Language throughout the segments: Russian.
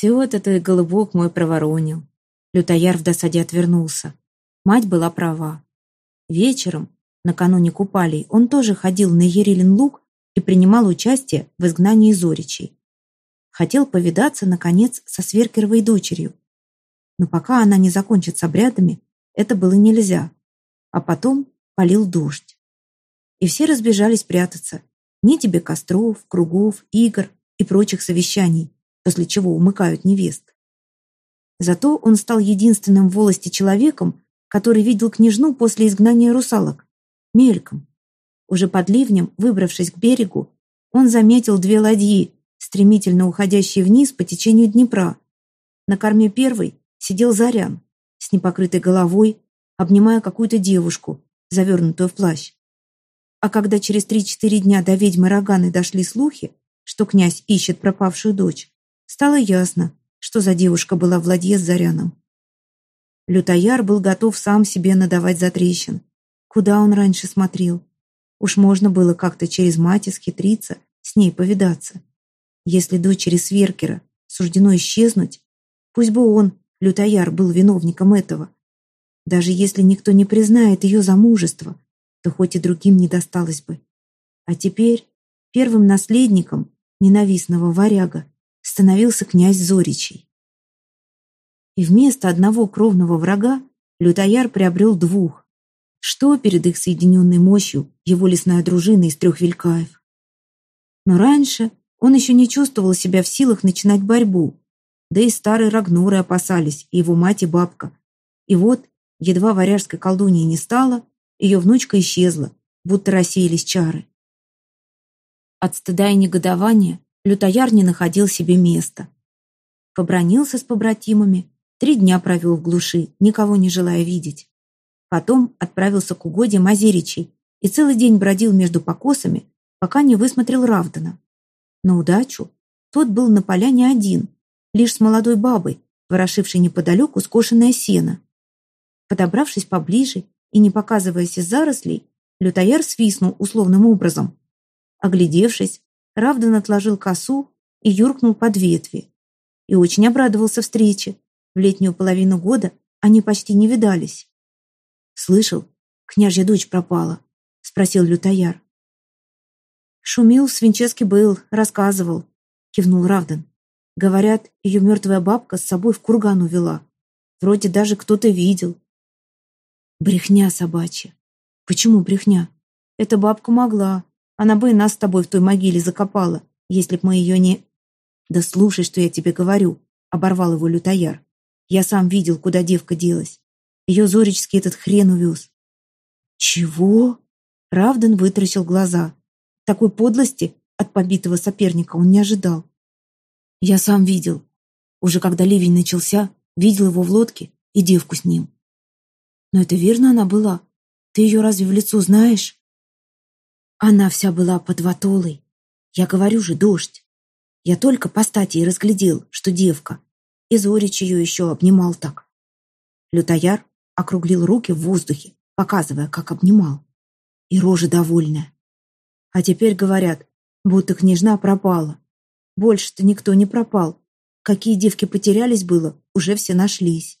Все это ты, голубок мой, проворонил. Лютояр в досаде отвернулся. Мать была права. Вечером, накануне купалей, он тоже ходил на Ерилин луг и принимал участие в изгнании Зоричей. Хотел повидаться, наконец, со Сверкеровой дочерью. Но пока она не закончит с обрядами, это было нельзя. А потом полил дождь. И все разбежались прятаться. Ни тебе костров, кругов, игр и прочих совещаний, после чего умыкают невест. Зато он стал единственным в волости человеком, который видел княжну после изгнания русалок. Мельком. Уже под ливнем, выбравшись к берегу, он заметил две ладьи, стремительно уходящие вниз по течению Днепра. На корме первой сидел Зарян, с непокрытой головой, обнимая какую-то девушку, завернутую в плащ. А когда через три-четыре дня до ведьмы Роганы дошли слухи, что князь ищет пропавшую дочь, стало ясно, что за девушка была в с Заряном. Лютояр был готов сам себе надавать затрещин. Куда он раньше смотрел? Уж можно было как-то через мать схитриться, с ней повидаться. Если дочери Сверкера суждено исчезнуть, пусть бы он, Лютояр, был виновником этого. Даже если никто не признает ее замужество, то хоть и другим не досталось бы. А теперь первым наследником ненавистного варяга становился князь Зоричий. И вместо одного кровного врага Лютояр приобрел двух. Что перед их соединенной мощью его лесная дружина из трех велькаев? Но раньше он еще не чувствовал себя в силах начинать борьбу. Да и старые Рагнуры опасались, и его мать и бабка. И вот, едва варяжской колдуньи не стало, ее внучка исчезла, будто рассеялись чары. От стыда и негодования Лютояр не находил себе места. Побронился с побратимами, три дня провел в глуши, никого не желая видеть. Потом отправился к угодьям Озеричей и целый день бродил между покосами, пока не высмотрел Равдана. На удачу тот был на поляне один, лишь с молодой бабой, ворошившей неподалеку скошенное сено. Подобравшись поближе и не показываясь из зарослей, лютояр свистнул условным образом. Оглядевшись, Равдан отложил косу и юркнул под ветви. И очень обрадовался встрече. В летнюю половину года они почти не видались. «Слышал, княжья дочь пропала?» — спросил лютояр. «Шумил в Свинческе был, рассказывал», — кивнул Равдан. «Говорят, ее мертвая бабка с собой в курган увела. Вроде даже кто-то видел». «Брехня собачья». «Почему брехня?» «Эта бабка могла. Она бы и нас с тобой в той могиле закопала, если б мы ее не...» «Да слушай, что я тебе говорю», — оборвал его лютояр. «Я сам видел, куда девка делась. Ее Зоричский этот хрен увез». «Чего?» Равдан вытаращил глаза. Такой подлости от побитого соперника он не ожидал. Я сам видел. Уже когда ливень начался, видел его в лодке и девку с ним. Но это верно она была? Ты ее разве в лицо знаешь? Она вся была под ватолой. Я говорю же, дождь. Я только по стати и разглядел, что девка. И Зорич ее еще обнимал так. Лютояр округлил руки в воздухе, показывая, как обнимал. И рожа довольная. А теперь говорят, будто княжна пропала. Больше-то никто не пропал. Какие девки потерялись было, уже все нашлись.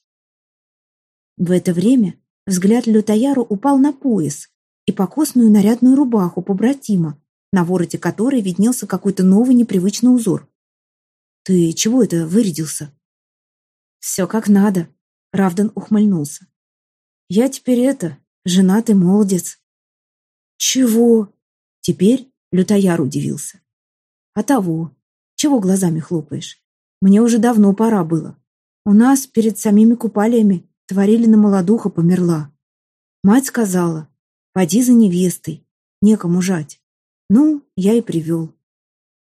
В это время взгляд Лютояру упал на пояс и покосную нарядную рубаху побратима, на вороте которой виднелся какой-то новый непривычный узор. «Ты чего это вырядился?» «Все как надо», — Равдан ухмыльнулся. «Я теперь это, женатый молодец». «Чего?» Теперь лютояр удивился. А того, чего глазами хлопаешь? Мне уже давно пора было. У нас перед самими купалиями творили на молодуха померла. Мать сказала, поди за невестой, некому жать. Ну, я и привел.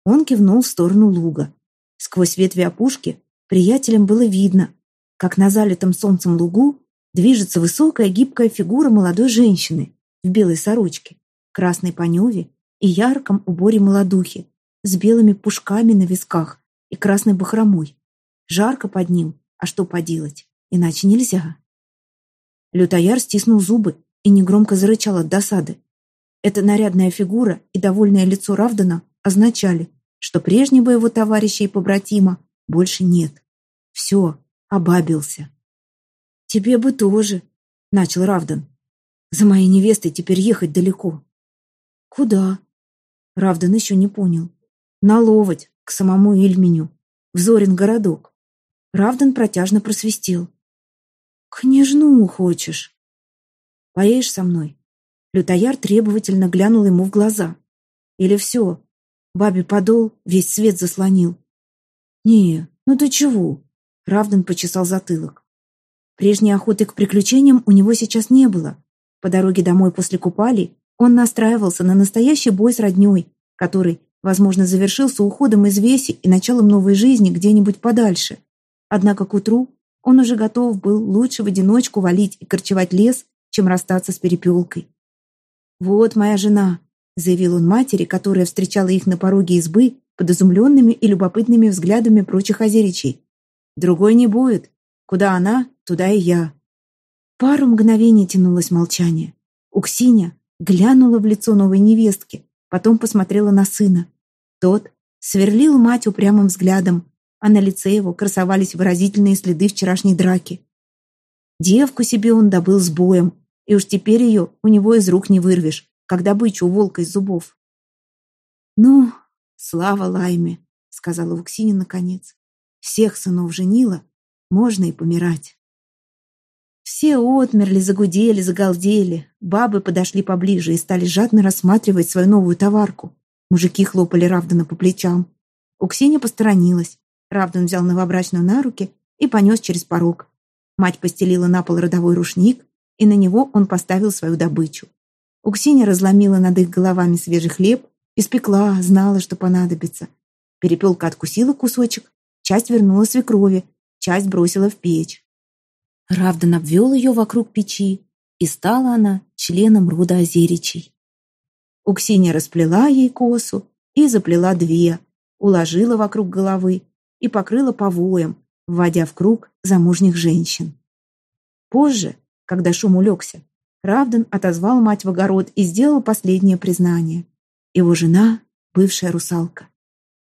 Он кивнул в сторону луга. Сквозь ветви опушки приятелям было видно, как на залитом солнцем лугу движется высокая гибкая фигура молодой женщины в белой сорочке красной паневе и ярком уборе молодухи, с белыми пушками на висках и красной бахромой. Жарко под ним, а что поделать, иначе нельзя. Лютояр стиснул зубы и негромко зарычал от досады. Эта нарядная фигура и довольное лицо Равдана означали, что прежнего его товарища и побратима больше нет. Все, обабился. «Тебе бы тоже», — начал Равдан. «За моей невестой теперь ехать далеко». «Куда?» Равдан еще не понял. «На ловоть, к самому Ильменю, в Зорин городок». Равдан протяжно просвистел. «Княжну хочешь?» «Поедешь со мной?» Лютояр требовательно глянул ему в глаза. «Или все? Бабе подол, весь свет заслонил». «Не, ну ты чего?» Равдан почесал затылок. Прежней охоты к приключениям у него сейчас не было. По дороге домой после купали он настраивался на настоящий бой с родней, который, возможно, завершился уходом из веси и началом новой жизни где-нибудь подальше. Однако к утру он уже готов был лучше в одиночку валить и корчевать лес, чем расстаться с перепелкой. «Вот моя жена», — заявил он матери, которая встречала их на пороге избы под изумленными и любопытными взглядами прочих озеричей. «Другой не будет. Куда она, туда и я». Пару мгновений тянулось молчание. Уксиня глянула в лицо новой невестки, потом посмотрела на сына. Тот сверлил мать упрямым взглядом, а на лице его красовались выразительные следы вчерашней драки. Девку себе он добыл с боем, и уж теперь ее у него из рук не вырвешь, как добычу у волка из зубов. «Ну, слава Лайме», — сказала Уксиня наконец. «Всех сынов женила, можно и помирать». Все отмерли, загудели, загалдели. Бабы подошли поближе и стали жадно рассматривать свою новую товарку. Мужики хлопали Равдана по плечам. Уксиня посторонилась. Равдан взял новобрачную на руки и понес через порог. Мать постелила на пол родовой рушник, и на него он поставил свою добычу. Уксиня разломила над их головами свежий хлеб, испекла, знала, что понадобится. Перепелка откусила кусочек, часть вернула свекрови, часть бросила в печь. Равдан обвел ее вокруг печи, и стала она членом рода Озеричей. Уксиня расплела ей косу и заплела две, уложила вокруг головы и покрыла повоем, вводя в круг замужних женщин. Позже, когда шум улегся, Равдан отозвал мать в огород и сделал последнее признание. Его жена — бывшая русалка.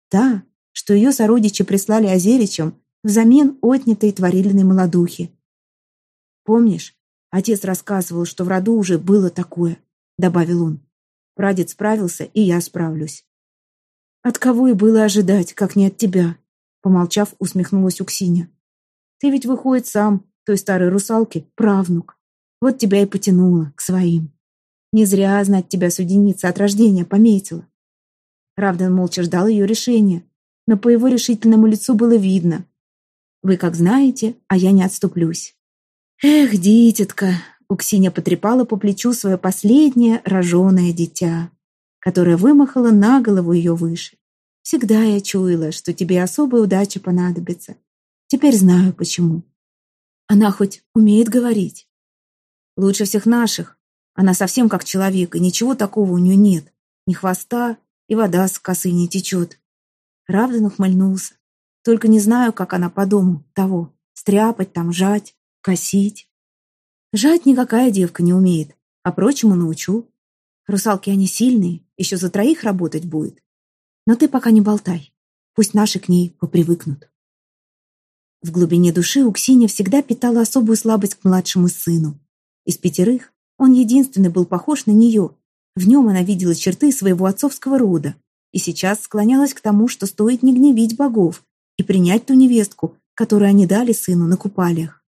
Та, что ее сородичи прислали Озеричам взамен отнятой творильной молодухи. «Помнишь, отец рассказывал, что в роду уже было такое», — добавил он. «Прадед справился, и я справлюсь». «От кого и было ожидать, как не от тебя?» Помолчав, усмехнулась Уксиня. «Ты ведь, выходит, сам той старой русалки, правнук. Вот тебя и потянуло к своим. Не зря знать тебя суденица от рождения пометила. Равдан молча ждал ее решения, но по его решительному лицу было видно. Вы как знаете, а я не отступлюсь. Эх, дитятка, Уксиня потрепала по плечу свое последнее роженое дитя, которое вымахало на голову ее выше. Всегда я чуяла, что тебе особая удача понадобится. Теперь знаю, почему. Она хоть умеет говорить? Лучше всех наших. Она совсем как человек, и ничего такого у нее нет. Ни хвоста, и вода с косы не течет. Равдан ухмыльнулся. Только не знаю, как она по дому того. Стряпать там, жать, косить. Жать никакая девка не умеет, а прочему научу. Русалки они сильные, еще за троих работать будет. Но ты пока не болтай. Пусть наши к ней попривыкнут. В глубине души Уксиня всегда питала особую слабость к младшему сыну. Из пятерых он единственный был похож на нее. В нем она видела черты своего отцовского рода и сейчас склонялась к тому, что стоит не гневить богов и принять ту невестку, которую они дали сыну на купалиях.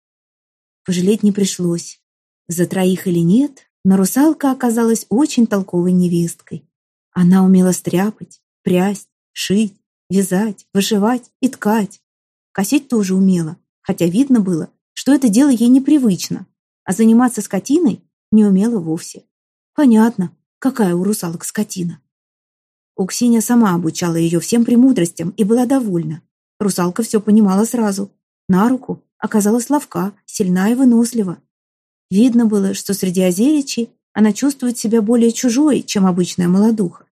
Пожалеть не пришлось. За троих или нет, но русалка оказалась очень толковой невесткой. Она умела стряпать, прясть, шить, вязать, вышивать и ткать. Косить тоже умела, хотя видно было, что это дело ей непривычно, а заниматься скотиной не умела вовсе. Понятно, какая у русалок скотина. Уксиня сама обучала ее всем премудростям и была довольна. Русалка все понимала сразу. На руку оказалась ловка, сильна и вынослива. Видно было, что среди озеричей она чувствует себя более чужой, чем обычная молодуха.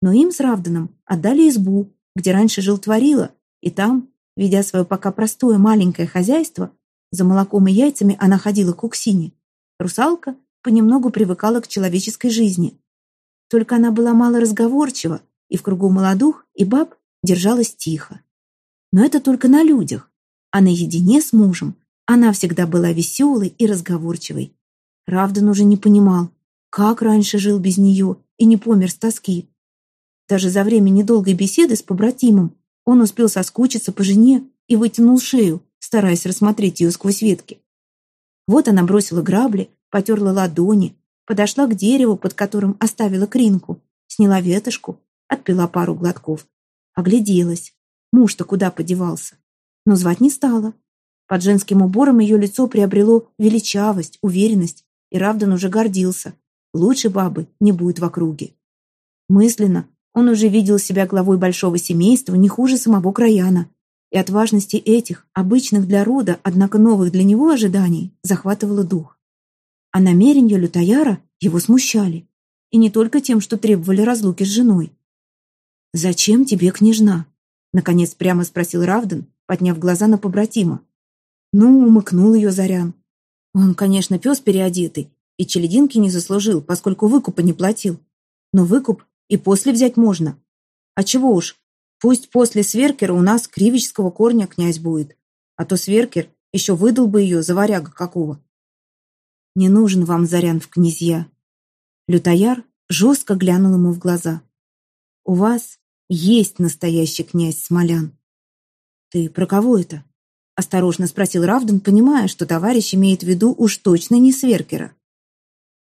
Но им с Равданом отдали избу, где раньше жил Творила, и там Ведя свое пока простое маленькое хозяйство, за молоком и яйцами она ходила к Уксине. Русалка понемногу привыкала к человеческой жизни. Только она была мало разговорчива и в кругу молодух и баб держалась тихо. Но это только на людях. А наедине с мужем она всегда была веселой и разговорчивой. Равдан уже не понимал, как раньше жил без нее и не помер с тоски. Даже за время недолгой беседы с побратимом он успел соскучиться по жене и вытянул шею, стараясь рассмотреть ее сквозь ветки. Вот она бросила грабли, потерла ладони, подошла к дереву, под которым оставила кринку, сняла ветошку, отпила пару глотков. Огляделась. Муж-то куда подевался? Но звать не стала. Под женским убором ее лицо приобрело величавость, уверенность, и Равдан уже гордился. Лучше бабы не будет в округе. Мысленно он уже видел себя главой большого семейства не хуже самого Краяна. И от важности этих, обычных для рода, однако новых для него ожиданий, захватывало дух. А намерения Лютаяра его смущали. И не только тем, что требовали разлуки с женой. «Зачем тебе княжна?» Наконец прямо спросил Равдан, подняв глаза на побратима. Ну, умыкнул ее Зарян. Он, конечно, пес переодетый, и челединки не заслужил, поскольку выкупа не платил. Но выкуп и после взять можно. А чего уж, пусть после сверкера у нас кривического корня князь будет, а то сверкер еще выдал бы ее за варяга какого. Не нужен вам Зарян в князья. Лютояр жестко глянул ему в глаза. У вас есть настоящий князь Смолян. Ты про кого это? Осторожно спросил Равдан, понимая, что товарищ имеет в виду уж точно не Сверкера.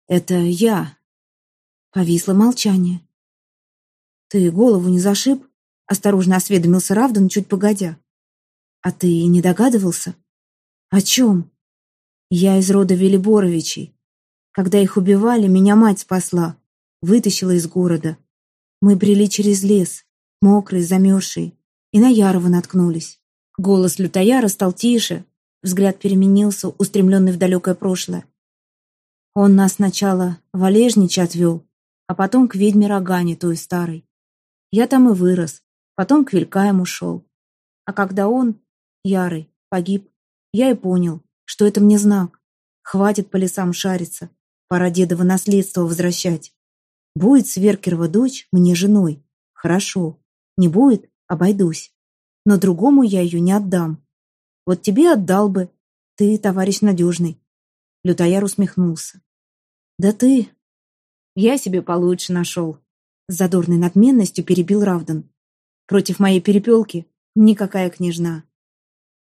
«Это я». Повисло молчание. «Ты голову не зашиб?» Осторожно осведомился Равдан, чуть погодя. «А ты не догадывался?» «О чем?» «Я из рода Велиборовичей. Когда их убивали, меня мать спасла, вытащила из города. Мы брели через лес, мокрый, замерзший, и на Ярова наткнулись. Голос лютояра стал тише, взгляд переменился, устремленный в далекое прошлое. Он нас сначала в Олежниче отвел, а потом к ведьме Рогане, той старой. Я там и вырос, потом к Вилькаем ушел. А когда он, Ярый, погиб, я и понял, что это мне знак. Хватит по лесам шариться, пора дедово наследство возвращать. Будет Сверкерова дочь мне женой, хорошо. Не будет, обойдусь но другому я ее не отдам. Вот тебе отдал бы. Ты, товарищ надежный. Лютояр усмехнулся. Да ты... Я себе получше нашел. С задорной надменностью перебил Равдан. Против моей перепелки никакая княжна.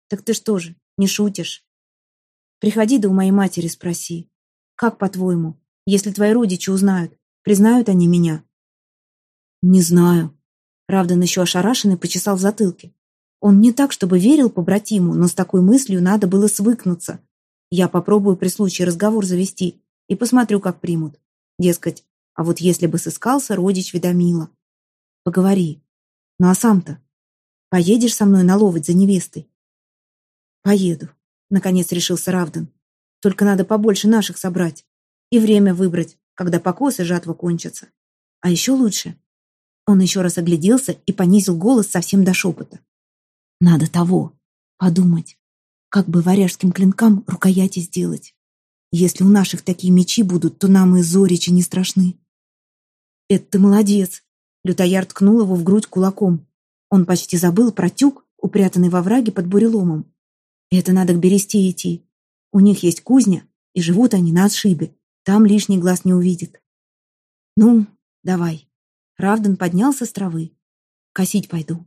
Так ты что же, не шутишь? Приходи да у моей матери спроси. Как, по-твоему, если твои родичи узнают, признают они меня? Не знаю. Равдан еще ошарашенный почесал в затылке. Он не так, чтобы верил побратиму, но с такой мыслью надо было свыкнуться. Я попробую при случае разговор завести и посмотрю, как примут. Дескать, а вот если бы сыскался родич Ведомила. Поговори. Ну а сам-то? Поедешь со мной наловать за невестой? Поеду, наконец решился Равдан. Только надо побольше наших собрать. И время выбрать, когда покос и жатва кончатся. А еще лучше. Он еще раз огляделся и понизил голос совсем до шепота. Надо того, подумать, как бы варяжским клинкам рукояти сделать. Если у наших такие мечи будут, то нам и зоричи не страшны. Это молодец. Лютояр ткнул его в грудь кулаком. Он почти забыл про тюк, упрятанный во враге под буреломом. Это надо к бересте идти. У них есть кузня, и живут они на отшибе. Там лишний глаз не увидит. Ну, давай. Равдан поднялся с травы. Косить пойду.